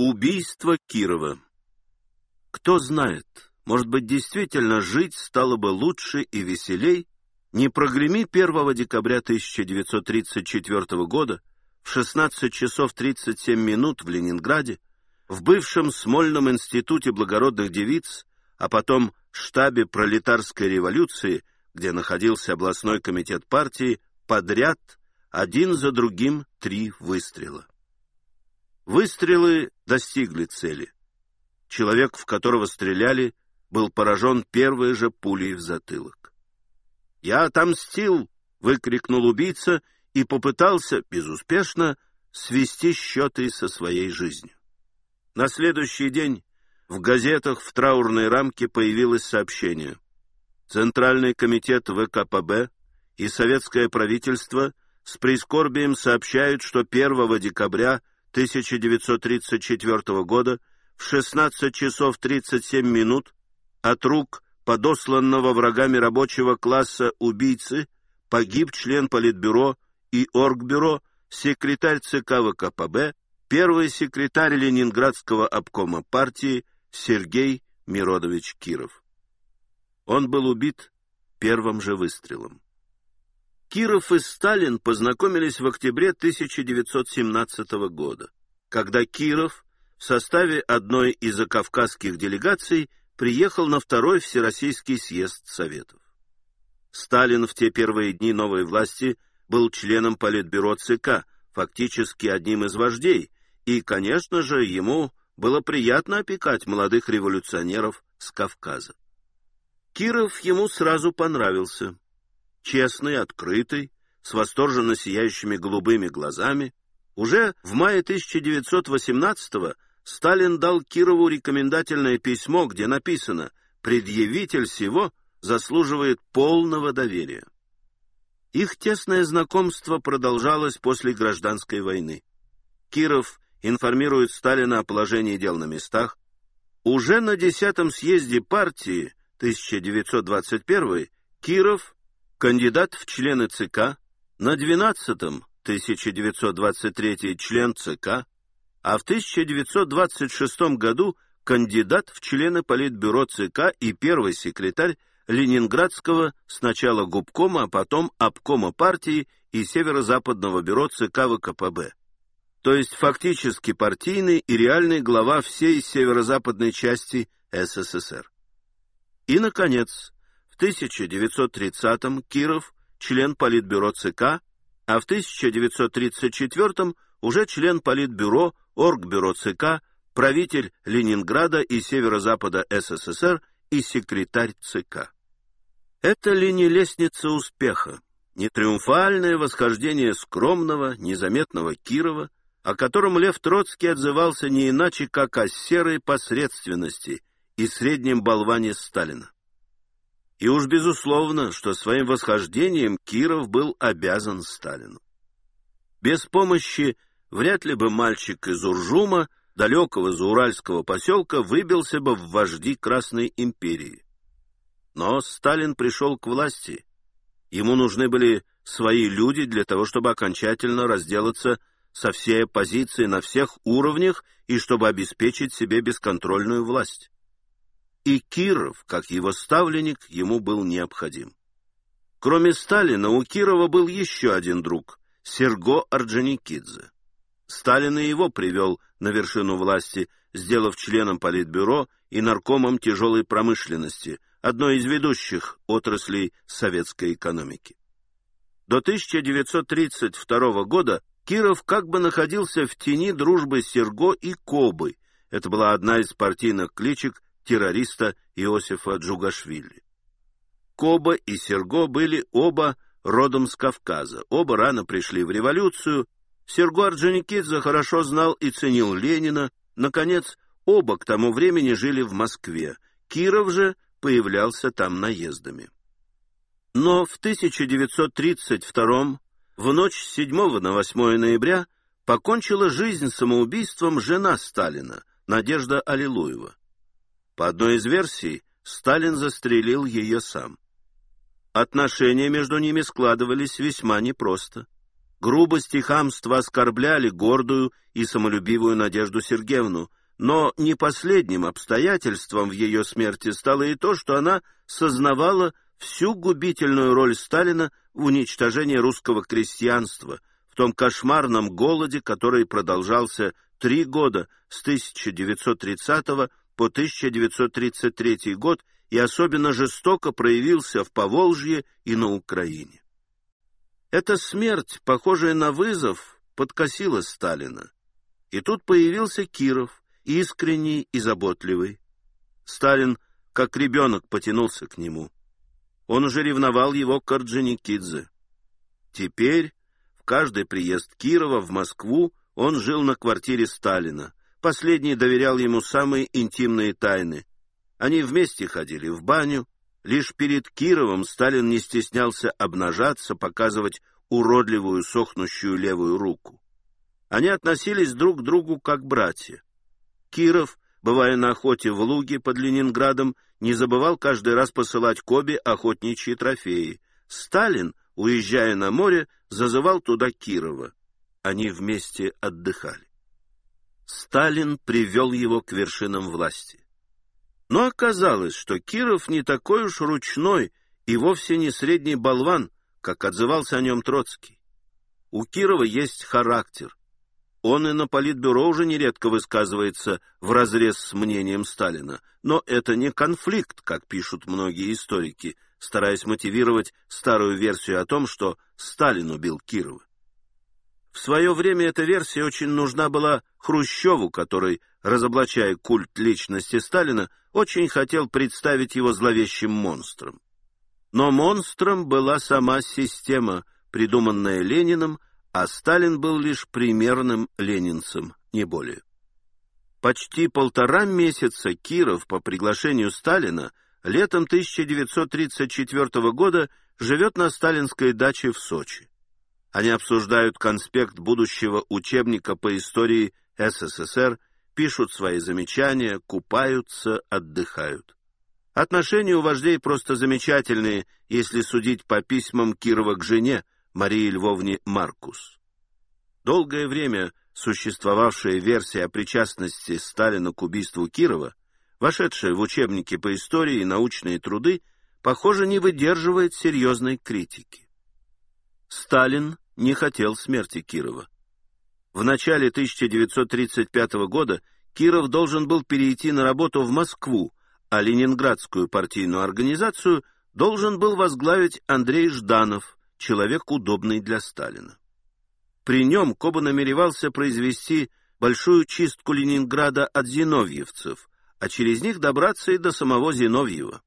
Убийство Кирова. Кто знает, может быть, действительно жить стало бы лучше и веселей, не прогреми 1 декабря 1934 года в 16 часов 37 минут в Ленинграде, в бывшем Смольном институте благородных девиц, а потом штабе пролетарской революции, где находился областной комитет партии, подряд, один за другим, три выстрела. Выстрелы достигли цели. Человек, в которого стреляли, был поражен первой же пулей в затылок. «Я отомстил!» — выкрикнул убийца и попытался, безуспешно, свести счеты со своей жизнью. На следующий день в газетах в траурной рамке появилось сообщение. Центральный комитет ВКПБ и советское правительство с прискорбием сообщают, что 1 декабря 1934 года в 16 часов 37 минут от рук подосланного врагами рабочего класса убийцы погиб член Политбюро и Оргбюро, секретарь ЦК ВКПБ, первый секретарь Ленинградского обкома партии Сергей Миродович Киров. Он был убит первым же выстрелом. Киров и Сталин познакомились в октябре 1917 года, когда Киров в составе одной из закавказских делегаций приехал на второй Всероссийский съезд Советов. Сталин в те первые дни новой власти был членом Политбюро ЦК, фактически одним из вождей, и, конечно же, ему было приятно опекать молодых революционеров с Кавказа. Киров ему сразу понравился честный, открытый, с восторженно сияющими голубыми глазами, уже в мае 1918-го Сталин дал Кирову рекомендательное письмо, где написано «Предъявитель всего заслуживает полного доверия». Их тесное знакомство продолжалось после гражданской войны. Киров информирует Сталина о положении дел на местах. Уже на 10-м съезде партии 1921 Киров кандидат в члены ЦК, на 12-м 1923 член ЦК, а в 1926 году кандидат в члены Политбюро ЦК и первый секретарь Ленинградского сначала губкома, а потом обкома партии и Северо-Западного бюро ЦК ВКПБ. То есть фактически партийный и реальный глава всей северо-западной части СССР. И, наконец, 1930-м Киров – член Политбюро ЦК, а в 1934-м уже член Политбюро, Оргбюро ЦК, правитель Ленинграда и Северо-Запада СССР и секретарь ЦК. Это ли не лестница успеха, не триумфальное восхождение скромного, незаметного Кирова, о котором Лев Троцкий отзывался не иначе, как о серой посредственности и среднем болване Сталина? И уж безусловно, что своим восхождением Киров был обязан Сталину. Без помощи вряд ли бы мальчик из Уржума, далекого зауральского поселка, выбился бы в вожди Красной империи. Но Сталин пришел к власти. Ему нужны были свои люди для того, чтобы окончательно разделаться со всей оппозицией на всех уровнях и чтобы обеспечить себе бесконтрольную власть и Киров, как его ставленник, ему был необходим. Кроме Сталина, у Кирова был еще один друг — Серго Орджоникидзе. Сталин и его привел на вершину власти, сделав членом Политбюро и наркомом тяжелой промышленности, одной из ведущих отраслей советской экономики. До 1932 года Киров как бы находился в тени дружбы Серго и Кобы. Это была одна из партийных кличек террориста Иосифа Джугашвили. Коба и Серго были оба родом с Кавказа, оба рано пришли в революцию, Серго Орджоникидзе хорошо знал и ценил Ленина, наконец, оба к тому времени жили в Москве, Киров же появлялся там наездами. Но в 1932 в ночь с 7 на 8 ноября покончила жизнь самоубийством жена Сталина, Надежда Аллилуева. По одной из версий, Сталин застрелил ее сам. Отношения между ними складывались весьма непросто. Грубость и хамство оскорбляли гордую и самолюбивую Надежду Сергеевну, но не последним обстоятельством в ее смерти стало и то, что она сознавала всю губительную роль Сталина в уничтожении русского крестьянства, в том кошмарном голоде, который продолжался три года с 1930 по 1933 год и особенно жестоко проявился в Поволжье и на Украине. Эта смерть, похожая на вызов, подкосила Сталина. И тут появился Киров, искренний и заботливый. Сталин, как ребенок, потянулся к нему. Он уже ревновал его к Орджоникидзе. Теперь, в каждый приезд Кирова в Москву, он жил на квартире Сталина. Последний доверял ему самые интимные тайны. Они вместе ходили в баню. Лишь перед Кировом Сталин не стеснялся обнажаться, показывать уродливую сохнущую левую руку. Они относились друг к другу как братья. Киров, бывая на охоте в Луге под Ленинградом, не забывал каждый раз посылать Кобе охотничьи трофеи. Сталин, уезжая на море, зазывал туда Кирова. Они вместе отдыхали. Сталин привел его к вершинам власти. Но оказалось, что Киров не такой уж ручной и вовсе не средний болван, как отзывался о нем Троцкий. У Кирова есть характер. Он и на политбюро уже нередко высказывается вразрез с мнением Сталина. Но это не конфликт, как пишут многие историки, стараясь мотивировать старую версию о том, что Сталин убил Кирова. В свое время эта версия очень нужна была Хрущеву, который, разоблачая культ личности Сталина, очень хотел представить его зловещим монстром. Но монстром была сама система, придуманная Лениным, а Сталин был лишь примерным ленинцем, не более. Почти полтора месяца Киров по приглашению Сталина летом 1934 года живет на сталинской даче в Сочи. Они обсуждают конспект будущего учебника по истории СССР, пишут свои замечания, купаются, отдыхают. Отношения у вождей просто замечательные, если судить по письмам Кирова к жене, Марии Львовне Маркус. Долгое время существовавшая версия о причастности Сталина к убийству Кирова, вошедшая в учебники по истории и научные труды, похоже, не выдерживает серьезной критики. Сталин не хотел смерти Кирова. В начале 1935 года Киров должен был перейти на работу в Москву, а Ленинградскую партийную организацию должен был возглавить Андрей Жданов, человек удобный для Сталина. При нем Коба намеревался произвести большую чистку Ленинграда от зиновьевцев, а через них добраться и до самого Зиновьева.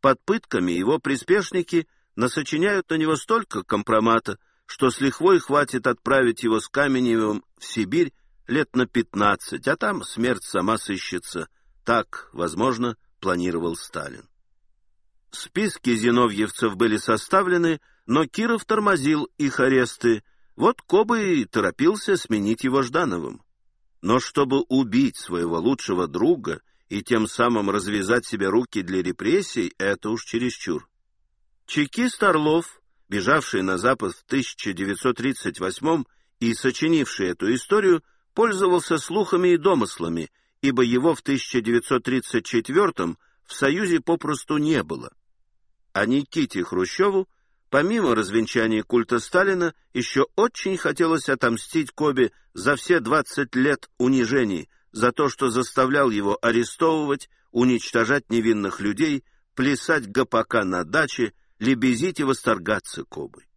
Под пытками его приспешники насочиняют на него столько компромата, что с лихвой хватит отправить его с Каменевым в Сибирь лет на пятнадцать, а там смерть сама сыщется. Так, возможно, планировал Сталин. Списки зиновьевцев были составлены, но Киров тормозил их аресты, вот Коба и торопился сменить его Ждановым. Но чтобы убить своего лучшего друга и тем самым развязать себе руки для репрессий, это уж чересчур. Чекист Орлов бежавший на Запад в 1938 и сочинивший эту историю, пользовался слухами и домыслами, ибо его в 1934 в Союзе попросту не было. А Никите Хрущеву, помимо развенчания культа Сталина, еще очень хотелось отомстить Кобе за все 20 лет унижений, за то, что заставлял его арестовывать, уничтожать невинных людей, плясать гопака на даче, лебезить и восторгаться Кобой.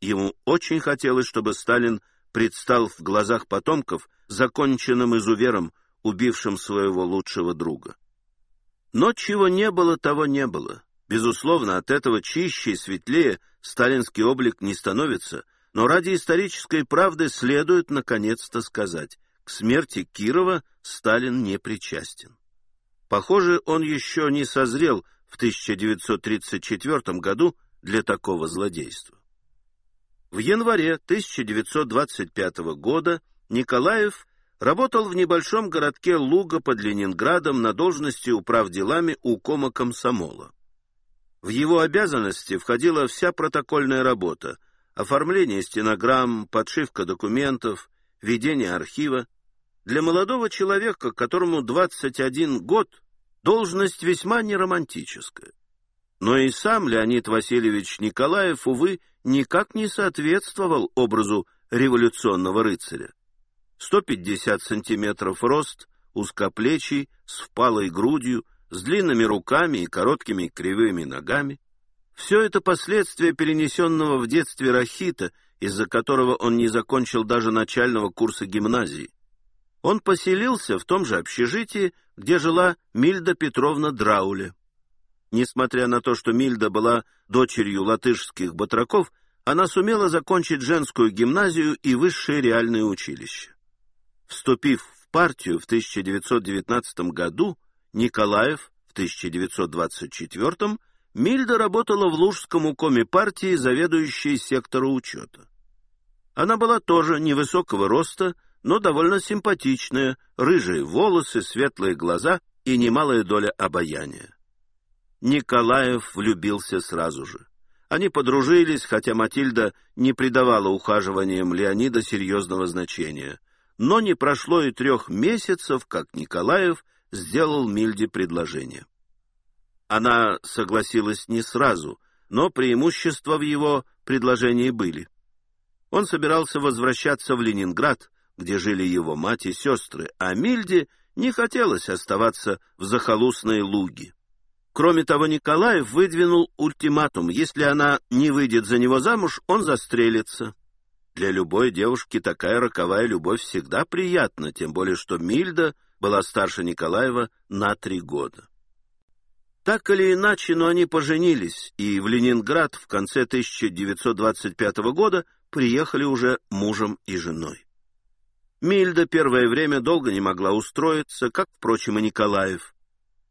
Ему очень хотелось, чтобы Сталин предстал в глазах потомков законченным изувером, убившим своего лучшего друга. Но чего не было, того не было. Безусловно, от этого чище и светлее сталинский облик не становится, но ради исторической правды следует наконец-то сказать, к смерти Кирова Сталин не причастен. Похоже, он еще не созрел в 1934 году для такого злодейства. В январе 1925 года Николаев работал в небольшом городке Луга под Ленинградом на должности управделами укома комсомола. В его обязанности входила вся протокольная работа, оформление стенограмм, подшивка документов, ведение архива. Для молодого человека, которому 21 год, должность весьма неромантическая. Но и сам Леонид Васильевич Николаев, увы, никак не соответствовал образу революционного рыцаря. 150 сантиметров рост, узкоплечий, с впалой грудью, с длинными руками и короткими кривыми ногами. Все это последствия перенесенного в детстве рахита, из-за которого он не закончил даже начального курса гимназии. Он поселился в том же общежитии, где жила Мильда Петровна Драуле. Несмотря на то, что Мильда была дочерью латышских батраков, она сумела закончить женскую гимназию и высшее реальное училище. Вступив в партию в 1919 году, Николаев в 1924 Мильда работала в Лужском укоме партии, заведующей сектора учета. Она была тоже невысокого роста, но довольно симпатичная, рыжие волосы, светлые глаза и немалая доля обаяния. Николаев влюбился сразу же. Они подружились, хотя Матильда не придавала ухаживаниям Леонида серьезного значения. Но не прошло и трех месяцев, как Николаев сделал Мильде предложение. Она согласилась не сразу, но преимущества в его предложении были. Он собирался возвращаться в Ленинград, где жили его мать и сестры, а Мильде не хотелось оставаться в захолустной луге. Кроме того, Николаев выдвинул ультиматум. Если она не выйдет за него замуж, он застрелится. Для любой девушки такая роковая любовь всегда приятна, тем более что Мильда была старше Николаева на три года. Так или иначе, но они поженились, и в Ленинград в конце 1925 года приехали уже мужем и женой. Мильда первое время долго не могла устроиться, как, впрочем, и Николаев.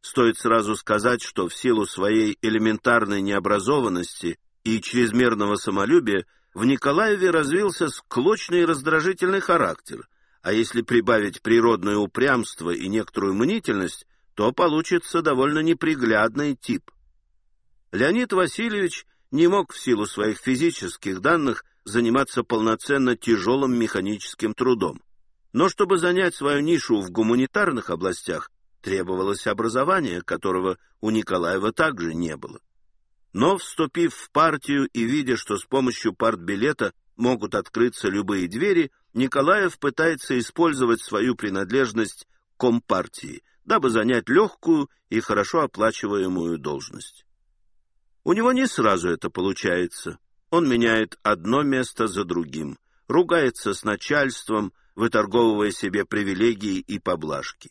Стоит сразу сказать, что в силу своей элементарной необразованности и чрезмерного самолюбия в Николаеве развился склочный и раздражительный характер, а если прибавить природное упрямство и некоторую мнительность, то получится довольно неприглядный тип. Леонид Васильевич не мог в силу своих физических данных заниматься полноценно тяжелым механическим трудом. Но чтобы занять свою нишу в гуманитарных областях, требовалось образование, которого у Николаева также не было. Но, вступив в партию и видя, что с помощью партбилета могут открыться любые двери, Николаев пытается использовать свою принадлежность к компартии, дабы занять легкую и хорошо оплачиваемую должность. У него не сразу это получается. Он меняет одно место за другим, ругается с начальством, выторговывая себе привилегии и поблажки.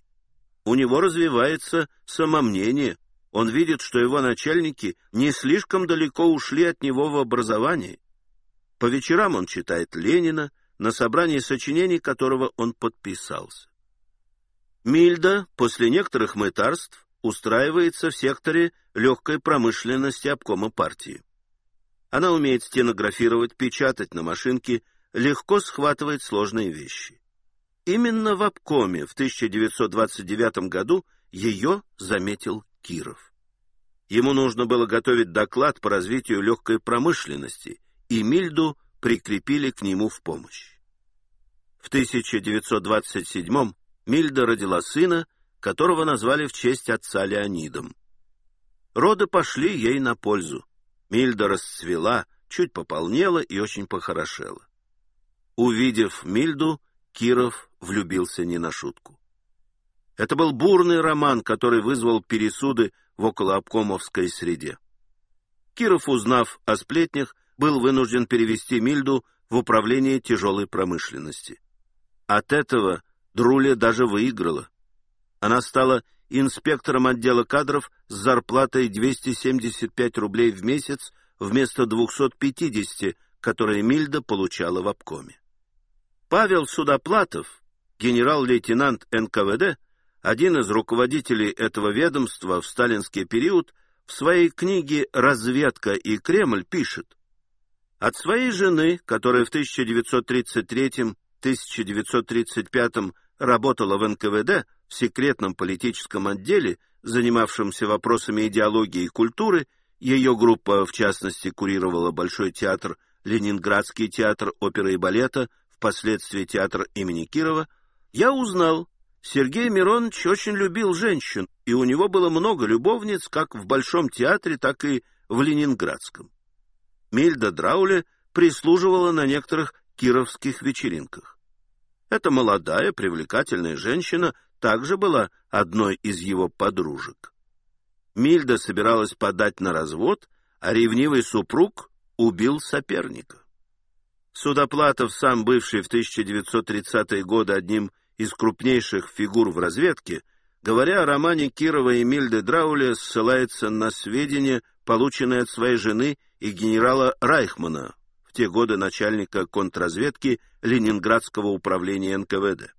У него развивается самомнение. Он видит, что его начальники не слишком далеко ушли от него в образовании. По вечерам он читает Ленина, на собрании сочинений которого он подписался. Мильда после некоторых мытарств устраивается в секторе легкой промышленности обкома партии. Она умеет стенографировать, печатать на машинке, легко схватывает сложные вещи. Именно в обкоме в 1929 году ее заметил Киров. Ему нужно было готовить доклад по развитию легкой промышленности, и Мильду прикрепили к нему в помощь. В 1927 Мильда родила сына, которого назвали в честь отца Леонидом. Роды пошли ей на пользу. Мильда расцвела, чуть пополнела и очень похорошела. Увидев Мильду, Киров влюбился не на шутку. Это был бурный роман, который вызвал пересуды в околообкомовской среде. Киров, узнав о сплетнях, был вынужден перевести Мильду в управление тяжелой промышленности. От этого Друля даже выиграла. Она стала инспектором отдела кадров с зарплатой 275 рублей в месяц вместо 250, которые Мильда получала в обкоме. Павел Судоплатов, генерал-лейтенант НКВД, один из руководителей этого ведомства в сталинский период, в своей книге «Разведка и Кремль» пишет «От своей жены, которая в 1933-1935 работала в НКВД в секретном политическом отделе, занимавшемся вопросами идеологии и культуры, ее группа, в частности, курировала Большой театр Ленинградский театр оперы и балета, впоследствии театр имени Кирова, я узнал, Сергей Миронович очень любил женщин, и у него было много любовниц как в Большом театре, так и в Ленинградском. Мильда Драуле прислуживала на некоторых кировских вечеринках. Эта молодая, привлекательная женщина также была одной из его подружек. Мильда собиралась подать на развод, а ревнивый супруг убил соперника. Судоплатов, сам бывший в 1930-е годы одним из крупнейших фигур в разведке, говоря о романе Кирова и Мильды Драуля, ссылается на сведения, полученные от своей жены и генерала Райхмана, в те годы начальника контрразведки Ленинградского управления НКВД.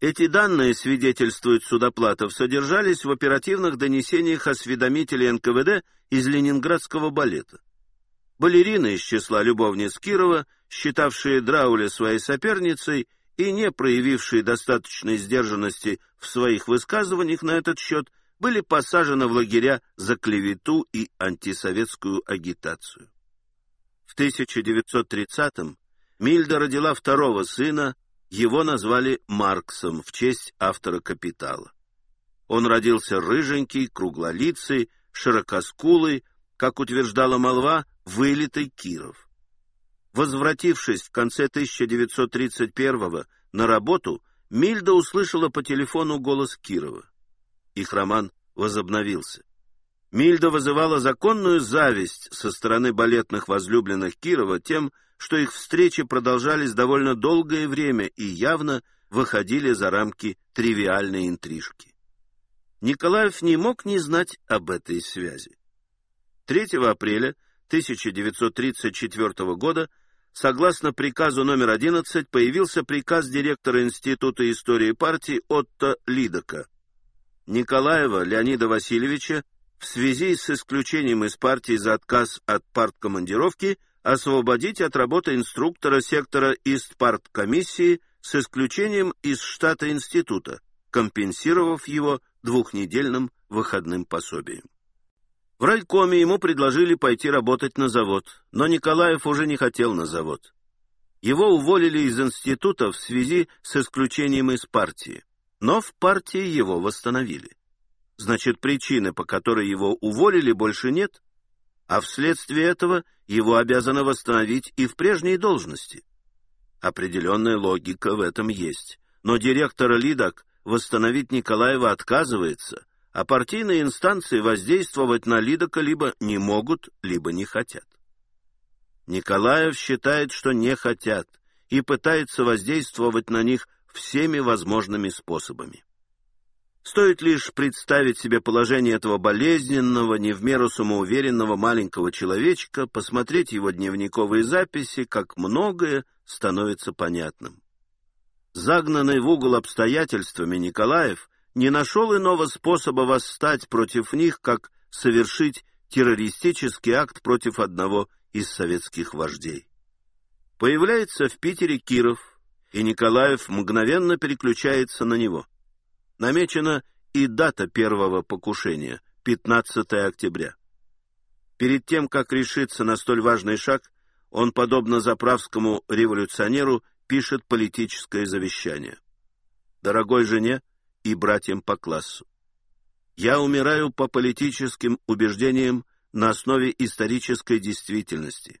Эти данные, свидетельствуют Судоплатов, содержались в оперативных донесениях осведомителей НКВД из Ленинградского балета. Балерины из числа любовниц Кирова, считавшие Драуля своей соперницей и не проявившие достаточной сдержанности в своих высказываниях на этот счет, были посажены в лагеря за клевету и антисоветскую агитацию. В 1930-м Мильда родила второго сына, его назвали Марксом в честь автора «Капитала». Он родился рыженький, круглолицый, широкоскулый, как утверждала молва, вылитый Киров. Возвратившись в конце 1931-го на работу, Мильда услышала по телефону голос Кирова. Их роман возобновился. Мильда вызывала законную зависть со стороны балетных возлюбленных Кирова тем, что их встречи продолжались довольно долгое время и явно выходили за рамки тривиальной интрижки. Николаев не мог не знать об этой связи. 3 апреля 1934 года, согласно приказу номер 11, появился приказ директора Института истории партии Отто Лидока. Николаева Леонида Васильевича в связи с исключением из партии за отказ от парткомандировки освободить от работы инструктора сектора Истпарткомиссии с исключением из штата института, компенсировав его двухнедельным выходным пособием. В райкоме ему предложили пойти работать на завод, но Николаев уже не хотел на завод. Его уволили из института в связи с исключением из партии, но в партии его восстановили. Значит, причины, по которой его уволили, больше нет, а вследствие этого его обязаны восстановить и в прежней должности. Определенная логика в этом есть, но директор Лидок восстановить Николаева отказывается, а партийные инстанции воздействовать на Лидока либо не могут, либо не хотят. Николаев считает, что не хотят, и пытается воздействовать на них всеми возможными способами. Стоит лишь представить себе положение этого болезненного, не в меру самоуверенного маленького человечка, посмотреть его дневниковые записи, как многое становится понятным. Загнанный в угол обстоятельствами Николаев не нашел иного способа восстать против них, как совершить террористический акт против одного из советских вождей. Появляется в Питере Киров, и Николаев мгновенно переключается на него. Намечена и дата первого покушения — 15 октября. Перед тем, как решиться на столь важный шаг, он, подобно заправскому революционеру, пишет политическое завещание. «Дорогой жене и братьям по классу, я умираю по политическим убеждениям на основе исторической действительности.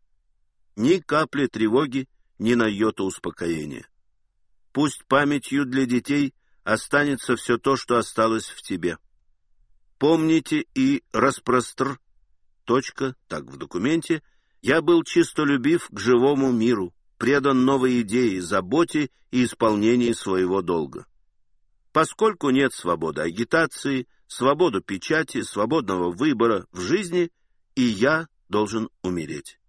Ни капли тревоги, ни на йоту успокоения. Пусть памятью для детей — останется все то, что осталось в тебе. Помните и распростр... Точка, так в документе. Я был чистолюбив к живому миру, предан новой идее, заботе и исполнению своего долга. Поскольку нет свободы агитации, свободы печати, свободного выбора в жизни, и я должен умереть.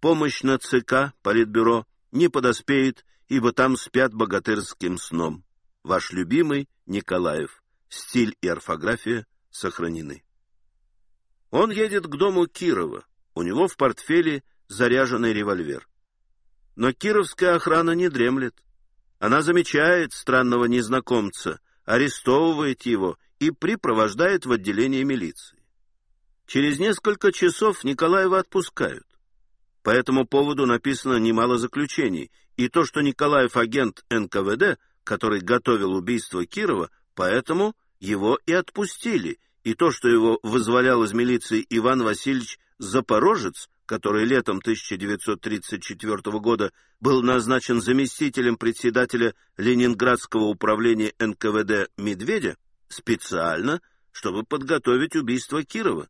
Помощь на ЦК, Политбюро, не подоспеет, ибо там спят богатырским сном. Ваш любимый Николаев. Стиль и орфография сохранены. Он едет к дому Кирова. У него в портфеле заряженный револьвер. Но кировская охрана не дремлет. Она замечает странного незнакомца, арестовывает его и припровождает в отделение милиции. Через несколько часов Николаева отпускают. По этому поводу написано немало заключений, и то, что Николаев агент НКВД, который готовил убийство Кирова, поэтому его и отпустили, и то, что его вызволял из милиции Иван Васильевич Запорожец, который летом 1934 года был назначен заместителем председателя Ленинградского управления НКВД Медведя, специально, чтобы подготовить убийство Кирова.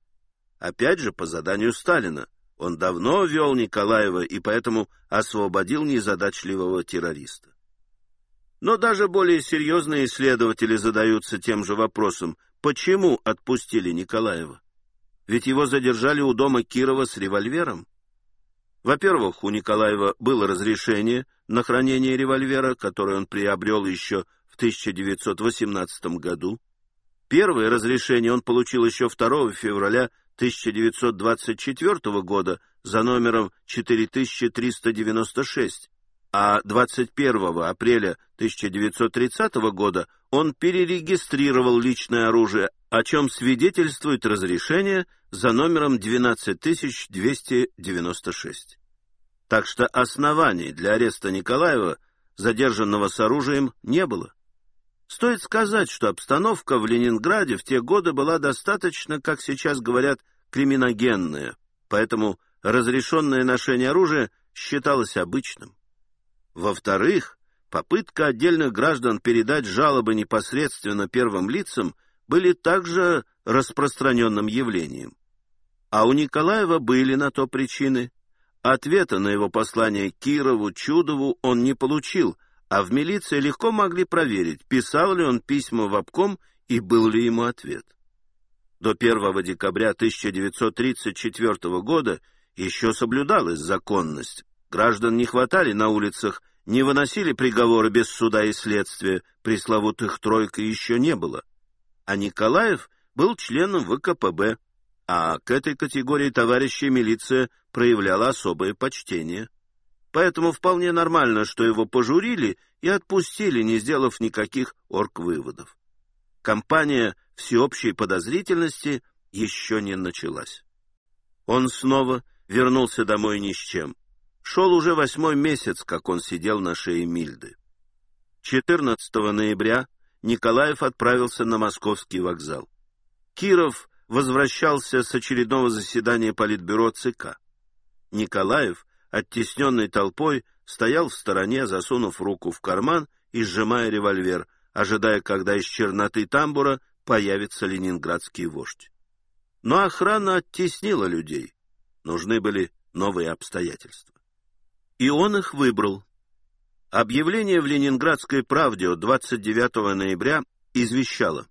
Опять же, по заданию Сталина. Он давно вел Николаева и поэтому освободил незадачливого террориста. Но даже более серьезные исследователи задаются тем же вопросом, почему отпустили Николаева? Ведь его задержали у дома Кирова с револьвером. Во-первых, у Николаева было разрешение на хранение револьвера, которое он приобрел еще в 1918 году. Первое разрешение он получил еще 2 февраля 1924 года за номером 4396, а 21 апреля 1930 года он перерегистрировал личное оружие, о чем свидетельствует разрешение за номером 12296. Так что оснований для ареста Николаева, задержанного с оружием, не было. Стоит сказать, что обстановка в Ленинграде в те годы была достаточно, как сейчас говорят, криминогенная, поэтому разрешенное ношение оружия считалось обычным. Во-вторых, попытка отдельных граждан передать жалобы непосредственно первым лицам были также распространенным явлением. А у Николаева были на то причины. Ответа на его послание Кирову, Чудову он не получил, а в милиции легко могли проверить, писал ли он письма в обком и был ли ему ответ. До 1 декабря 1934 года еще соблюдалась законность. Граждан не хватали на улицах, не выносили приговоры без суда и следствия, пресловутых тройка еще не было. А Николаев был членом ВКПБ, а к этой категории товарищей милиция проявляла особое почтение. Поэтому вполне нормально, что его пожурили и отпустили, не сделав никаких орг-выводов. Кампания всеобщей подозрительности еще не началась. Он снова вернулся домой ни с чем. Шел уже восьмой месяц, как он сидел на шее Мильды. 14 ноября Николаев отправился на московский вокзал. Киров возвращался с очередного заседания Политбюро ЦК. Николаев, оттесненный толпой, стоял в стороне, засунув руку в карман и сжимая револьвер, ожидая, когда из черноты тамбура появится ленинградский вождь. Но охрана оттеснила людей. Нужны были новые обстоятельства. И он их выбрал. Объявление в «Ленинградской правде» от 29 ноября извещало.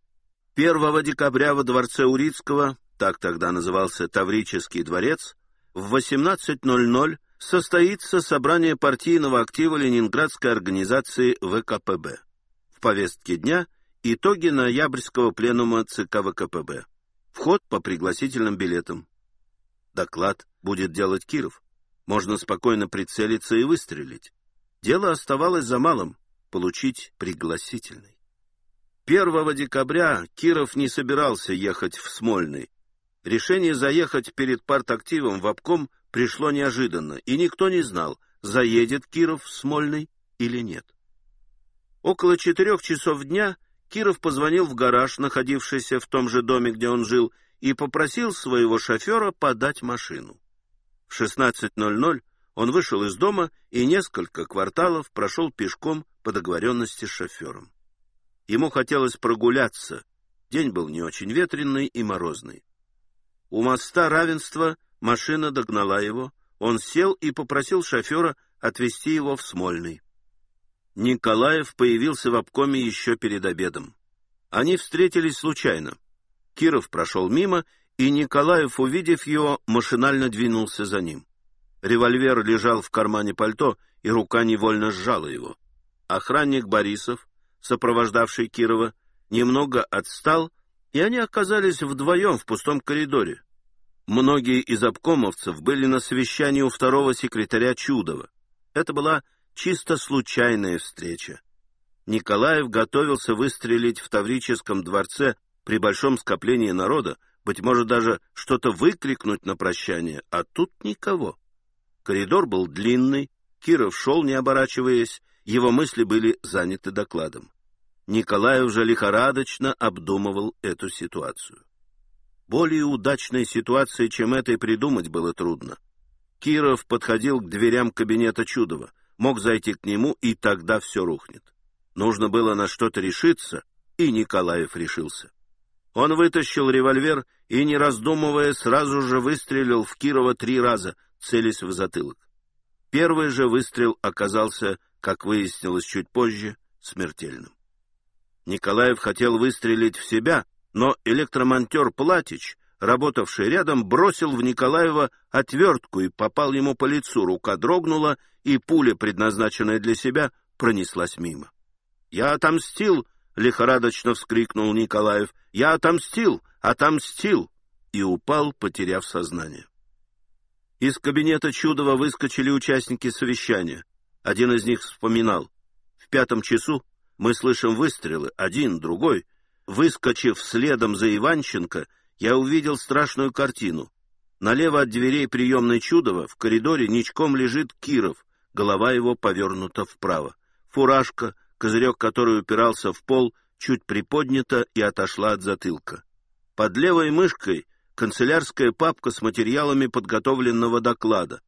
1 декабря во дворце Урицкого, так тогда назывался Таврический дворец, в 18.00 состоится собрание партийного актива Ленинградской организации ВКПБ. В повестке дня итоги ноябрьского пленума ЦК ВКПБ. Вход по пригласительным билетам. Доклад будет делать Киров. Можно спокойно прицелиться и выстрелить. Дело оставалось за малым — получить пригласительный. 1 декабря Киров не собирался ехать в Смольный. Решение заехать перед партактивом в обком пришло неожиданно, и никто не знал, заедет Киров в Смольный или нет. Около четырех часов дня Киров позвонил в гараж, находившийся в том же доме, где он жил, и попросил своего шофера подать машину. В 16.00 он вышел из дома и несколько кварталов прошел пешком по договоренности с шофером. Ему хотелось прогуляться. День был не очень ветреный и морозный. У моста равенства машина догнала его. Он сел и попросил шофера отвезти его в Смольный. Николаев появился в обкоме еще перед обедом. Они встретились случайно. Киров прошел мимо и Николаев, увидев его, машинально двинулся за ним. Револьвер лежал в кармане пальто, и рука невольно сжала его. Охранник Борисов, сопровождавший Кирова, немного отстал, и они оказались вдвоем в пустом коридоре. Многие из обкомовцев были на совещании у второго секретаря Чудова. Это была чисто случайная встреча. Николаев готовился выстрелить в Таврическом дворце при большом скоплении народа, быть может, даже что-то выкрикнуть на прощание, а тут никого. Коридор был длинный, Киров шел, не оборачиваясь, его мысли были заняты докладом. Николаев же лихорадочно обдумывал эту ситуацию. Более удачной ситуации, чем этой, придумать было трудно. Киров подходил к дверям кабинета Чудова, мог зайти к нему, и тогда все рухнет. Нужно было на что-то решиться, и Николаев решился. Он вытащил револьвер и, не раздумывая, сразу же выстрелил в Кирова три раза, целясь в затылок. Первый же выстрел оказался, как выяснилось чуть позже, смертельным. Николаев хотел выстрелить в себя, но электромонтер Платич, работавший рядом, бросил в Николаева отвертку и попал ему по лицу. Рука дрогнула, и пуля, предназначенная для себя, пронеслась мимо. «Я отомстил!» — лихорадочно вскрикнул Николаев. «Я отомстил! Отомстил!» и упал, потеряв сознание. Из кабинета Чудова выскочили участники совещания. Один из них вспоминал. В пятом часу мы слышим выстрелы, один, другой. Выскочив следом за Иванченко, я увидел страшную картину. Налево от дверей приемной Чудова в коридоре ничком лежит Киров, голова его повернута вправо. Фуражка, козырек которой упирался в пол, чуть приподнята и отошла от затылка. Под левой мышкой канцелярская папка с материалами подготовленного доклада.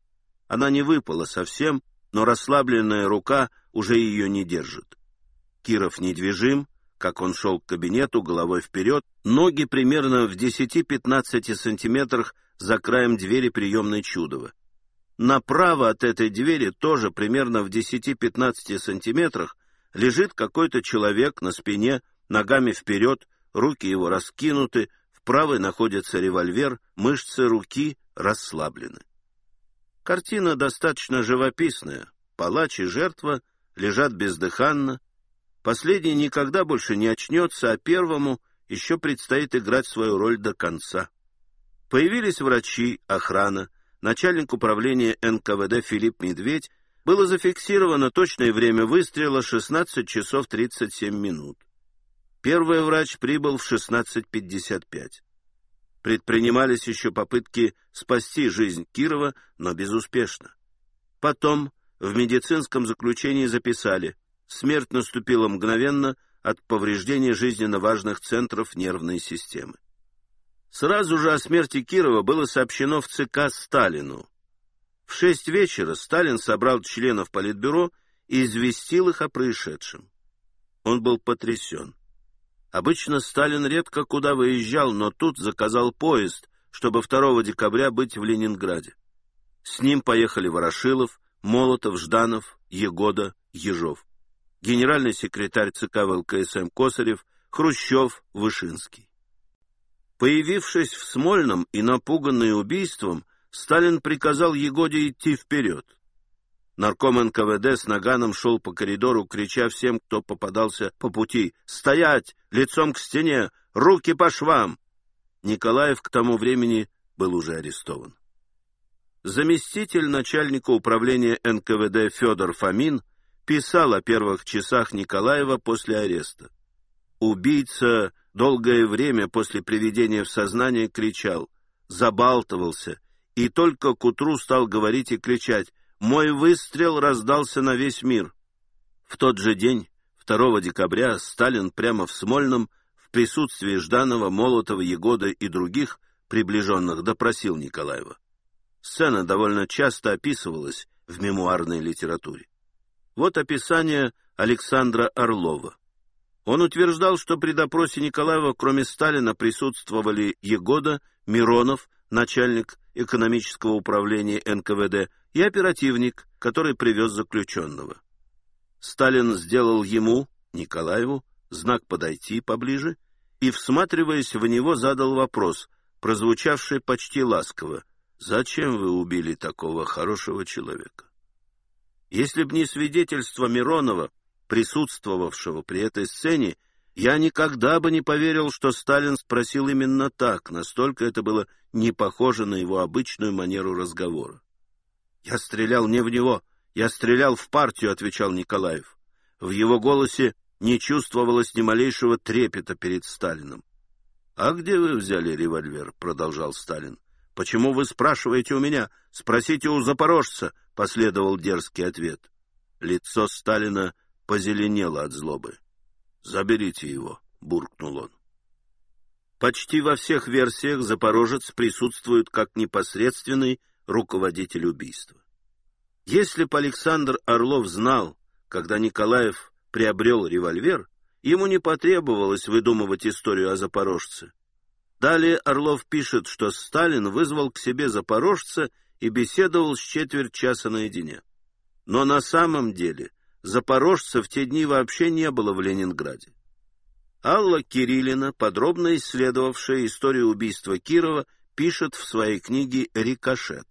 Она не выпала совсем, но расслабленная рука уже ее не держит. Киров недвижим, как он шел к кабинету, головой вперед, ноги примерно в 10-15 сантиметрах за краем двери приемной Чудова. Направо от этой двери, тоже примерно в 10-15 сантиметрах, лежит какой-то человек на спине, ногами вперед, руки его раскинуты, правой находится револьвер, мышцы руки расслаблены. Картина достаточно живописная. Палач и жертва лежат бездыханно, Последний никогда больше не очнется, а первому еще предстоит играть свою роль до конца. Появились врачи, охрана, начальник управления НКВД Филипп Медведь, было зафиксировано точное время выстрела 16 часов 37 минут. Первый врач прибыл в 16.55. Предпринимались еще попытки спасти жизнь Кирова, но безуспешно. Потом в медицинском заключении записали Смерть наступила мгновенно от повреждения жизненно важных центров нервной системы. Сразу же о смерти Кирова было сообщено в ЦК Сталину. В шесть вечера Сталин собрал членов Политбюро и известил их о происшедшем. Он был потрясен. Обычно Сталин редко куда выезжал, но тут заказал поезд, чтобы 2 декабря быть в Ленинграде. С ним поехали Ворошилов, Молотов, Жданов, Егода, Ежов генеральный секретарь ЦК ВЛКСМ Косарев, Хрущев, Вышинский. Появившись в Смольном и напуганный убийством, Сталин приказал Егоде идти вперед. Нарком НКВД с наганом шел по коридору, крича всем, кто попадался по пути «Стоять! Лицом к стене! Руки по швам!» Николаев к тому времени был уже арестован. Заместитель начальника управления НКВД Федор Фомин писал о первых часах Николаева после ареста. Убийца долгое время после приведения в сознание кричал, забалтывался, и только к утру стал говорить и кричать «Мой выстрел раздался на весь мир». В тот же день, 2 декабря, Сталин прямо в Смольном, в присутствии Жданова, Молотова, Егода и других приближенных допросил Николаева. Сцена довольно часто описывалась в мемуарной литературе. Вот описание Александра Орлова. Он утверждал, что при допросе Николаева, кроме Сталина, присутствовали Егода, Миронов, начальник экономического управления НКВД, и оперативник, который привез заключенного. Сталин сделал ему, Николаеву, знак подойти поближе и, всматриваясь в него, задал вопрос, прозвучавший почти ласково. «Зачем вы убили такого хорошего человека?» Если б не свидетельство Миронова, присутствовавшего при этой сцене, я никогда бы не поверил, что Сталин спросил именно так, настолько это было не похоже на его обычную манеру разговора. «Я стрелял не в него, я стрелял в партию», — отвечал Николаев. В его голосе не чувствовалось ни малейшего трепета перед Сталином. «А где вы взяли револьвер?» — продолжал Сталин. Почему вы спрашиваете у меня? Спросите у запорожца, — последовал дерзкий ответ. Лицо Сталина позеленело от злобы. «Заберите его», — буркнул он. Почти во всех версиях Запорожец присутствует как непосредственный руководитель убийства. Если бы Александр Орлов знал, когда Николаев приобрел револьвер, ему не потребовалось выдумывать историю о запорожце. Далее Орлов пишет, что Сталин вызвал к себе запорожца и беседовал с четверть часа наедине. Но на самом деле запорожца в те дни вообще не было в Ленинграде. Алла Кириллина, подробно исследовавшая историю убийства Кирова, пишет в своей книге «Рикошет».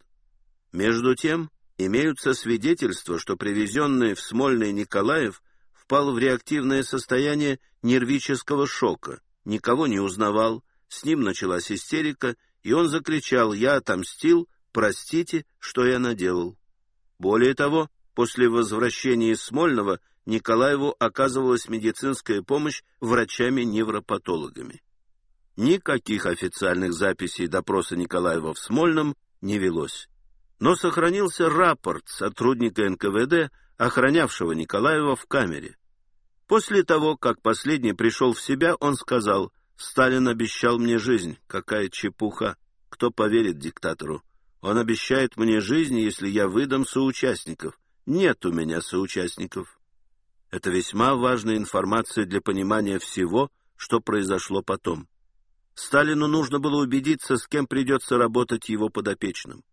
Между тем, имеются свидетельства, что привезенный в Смольный Николаев впал в реактивное состояние нервического шока, никого не узнавал, с ним началась истерика, и он закричал «Я отомстил, простите, что я наделал». Более того, после возвращения из Смольного – Николаеву оказывалась медицинская помощь врачами-невропатологами. Никаких официальных записей допроса Николаева в Смольном не велось. Но сохранился рапорт сотрудника НКВД, охранявшего Николаева в камере. После того, как последний пришел в себя, он сказал, «Сталин обещал мне жизнь. Какая чепуха! Кто поверит диктатору? Он обещает мне жизнь, если я выдам соучастников. Нет у меня соучастников». Это весьма важная информация для понимания всего, что произошло потом. Сталину нужно было убедиться, с кем придется работать его подопечным.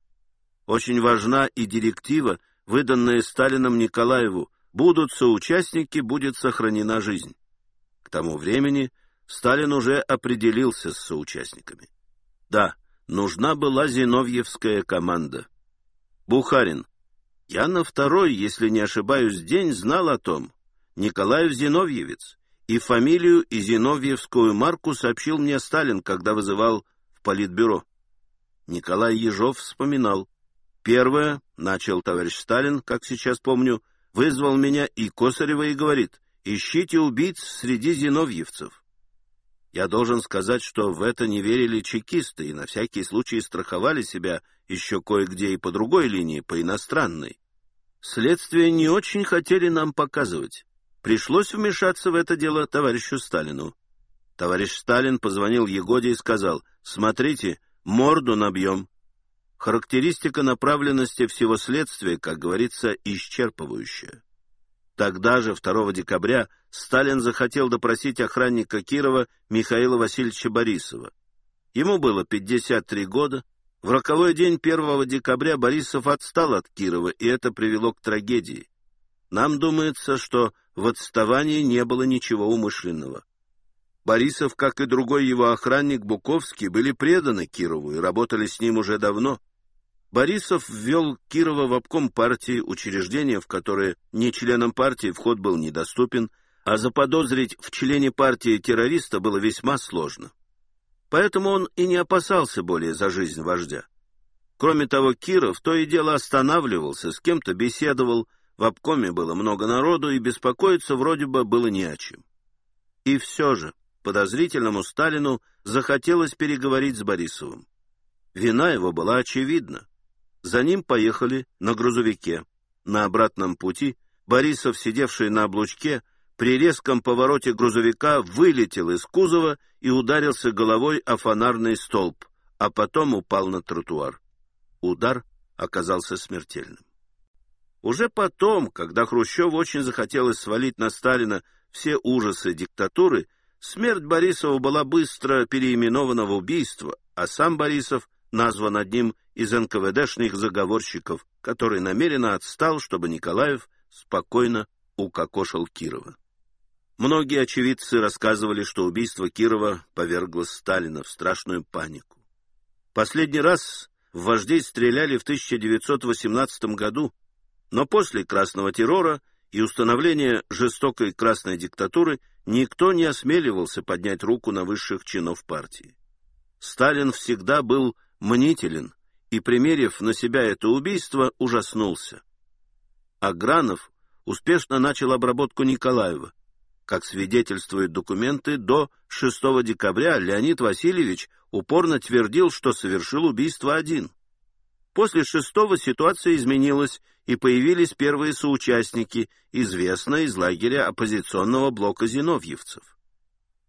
Очень важна и директива, выданная Сталином Николаеву, будут соучастники, будет сохранена жизнь. К тому времени Сталин уже определился с соучастниками. Да, нужна была Зиновьевская команда. Бухарин. Я на второй, если не ошибаюсь, день знал о том, Николаев Зиновьевец, и фамилию и Зиновьевскую марку сообщил мне Сталин, когда вызывал в Политбюро. Николай Ежов вспоминал. Первое, начал товарищ Сталин, как сейчас помню, вызвал меня и Косарева и говорит, ищите убийц среди зиновьевцев. Я должен сказать, что в это не верили чекисты и на всякий случай страховали себя еще кое-где и по другой линии, по иностранной. Следствие не очень хотели нам показывать. Пришлось вмешаться в это дело товарищу Сталину. Товарищ Сталин позвонил Егоде и сказал, «Смотрите, морду набьем». Характеристика направленности всего следствия, как говорится, исчерпывающая. Тогда же, 2 декабря, Сталин захотел допросить охранника Кирова Михаила Васильевича Борисова. Ему было 53 года. В роковой день 1 декабря Борисов отстал от Кирова, и это привело к трагедии. Нам думается, что в отставании не было ничего умышленного. Борисов, как и другой его охранник Буковский, были преданы Кирову и работали с ним уже давно. Борисов ввел Кирова в обком партии, учреждение, в которое не членам партии вход был недоступен, а заподозрить в члене партии террориста было весьма сложно. Поэтому он и не опасался более за жизнь вождя. Кроме того, Киров то и дело останавливался, с кем-то беседовал, в обкоме было много народу, и беспокоиться вроде бы было не о чем. И все же подозрительному Сталину захотелось переговорить с Борисовым. Вина его была очевидна. За ним поехали на грузовике. На обратном пути Борисов, сидевший на облучке, при резком повороте грузовика вылетел из кузова и ударился головой о фонарный столб, а потом упал на тротуар. Удар оказался смертельным. Уже потом, когда Хрущеву очень захотелось свалить на Сталина все ужасы диктатуры, смерть Борисова была быстро переименована в убийство, а сам Борисов назван одним из НКВДшных заговорщиков, который намеренно отстал, чтобы Николаев спокойно укокошил Кирова. Многие очевидцы рассказывали, что убийство Кирова повергло Сталина в страшную панику. Последний раз в вождей стреляли в 1918 году, но после красного террора и установления жестокой красной диктатуры никто не осмеливался поднять руку на высших чинов партии. Сталин всегда был мнителен и, примерив на себя это убийство, ужаснулся. Агранов успешно начал обработку Николаева. Как свидетельствуют документы, до 6 декабря Леонид Васильевич упорно твердил, что совершил убийство один. После шестого ситуация изменилась, и появились первые соучастники, известные из лагеря оппозиционного блока зиновьевцев.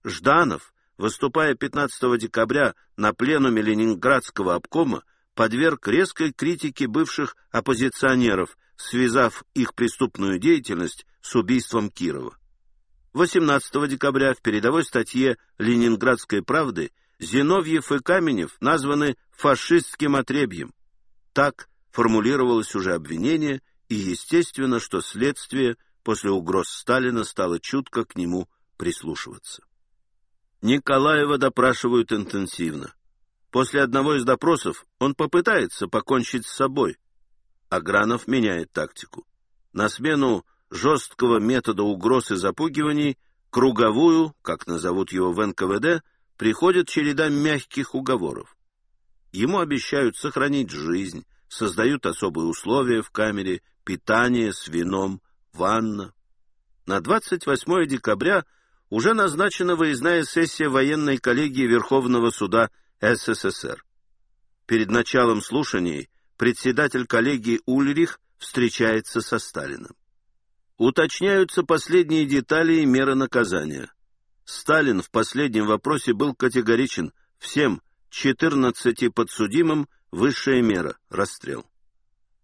Жданов, выступая 15 декабря на пленуме Ленинградского обкома, подверг резкой критике бывших оппозиционеров, связав их преступную деятельность с убийством Кирова. 18 декабря в передовой статье «Ленинградской правды» Зиновьев и Каменев названы фашистским отребьем. Так формулировалось уже обвинение, и естественно, что следствие после угроз Сталина стало чутко к нему прислушиваться. Николаева допрашивают интенсивно. После одного из допросов он попытается покончить с собой. Агранов меняет тактику. На смену жесткого метода угроз и запугиваний круговую, как назовут его в НКВД, приходит череда мягких уговоров. Ему обещают сохранить жизнь, создают особые условия в камере, питание с вином, ванна. На 28 декабря уже назначена выездная сессия военной коллегии Верховного суда СССР. Перед началом слушаний председатель коллегии Ульрих встречается со Сталиным. Уточняются последние детали и меры наказания. Сталин в последнем вопросе был категоричен всем 14 подсудимым высшая мера – расстрел.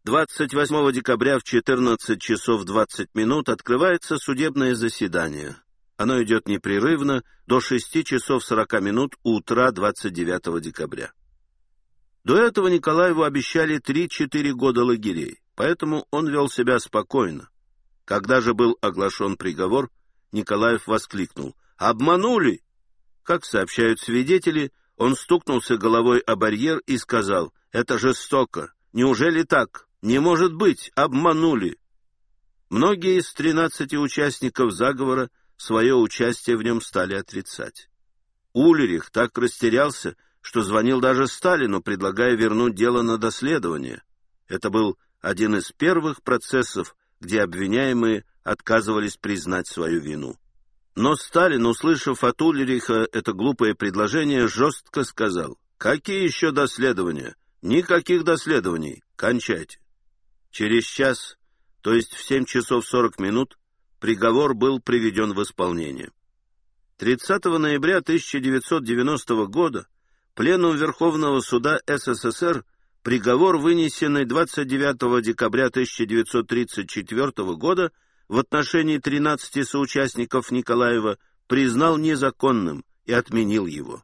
28 декабря в 14 часов 20 минут открывается судебное заседание. Оно идет непрерывно до 6 часов 40 минут утра 29 декабря. До этого Николаеву обещали 3-4 года лагерей, поэтому он вел себя спокойно. Когда же был оглашен приговор, Николаев воскликнул «Обманули!». Как сообщают свидетели, он стукнулся головой о барьер и сказал «Это жестоко! Неужели так? Не может быть! Обманули!». Многие из 13 участников заговора свое участие в нем стали отрицать. Ульрих так растерялся, что звонил даже Сталину, предлагая вернуть дело на доследование. Это был один из первых процессов, где обвиняемые отказывались признать свою вину. Но Сталин, услышав от Ульриха это глупое предложение, жестко сказал, «Какие еще доследования? Никаких доследований. Кончайте». Через час, то есть в 7 часов 40 минут, приговор был приведен в исполнение. 30 ноября 1990 года Пленум Верховного суда СССР приговор, вынесенный 29 декабря 1934 года в отношении 13 соучастников Николаева, признал незаконным и отменил его.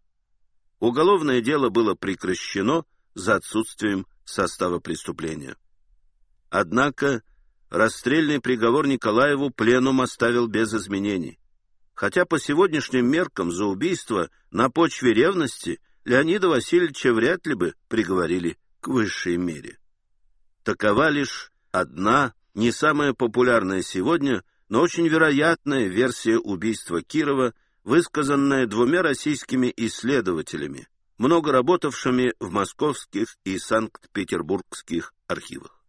Уголовное дело было прекращено за отсутствием состава преступления. Однако расстрельный приговор Николаеву пленум оставил без изменений. Хотя по сегодняшним меркам за убийство на почве ревности Леонида Васильевича вряд ли бы приговорили к высшей мере. Такова лишь одна, не самая популярная сегодня, но очень вероятная версия убийства Кирова, высказанная двумя российскими исследователями, много работавшими в московских и санкт-петербургских архивах.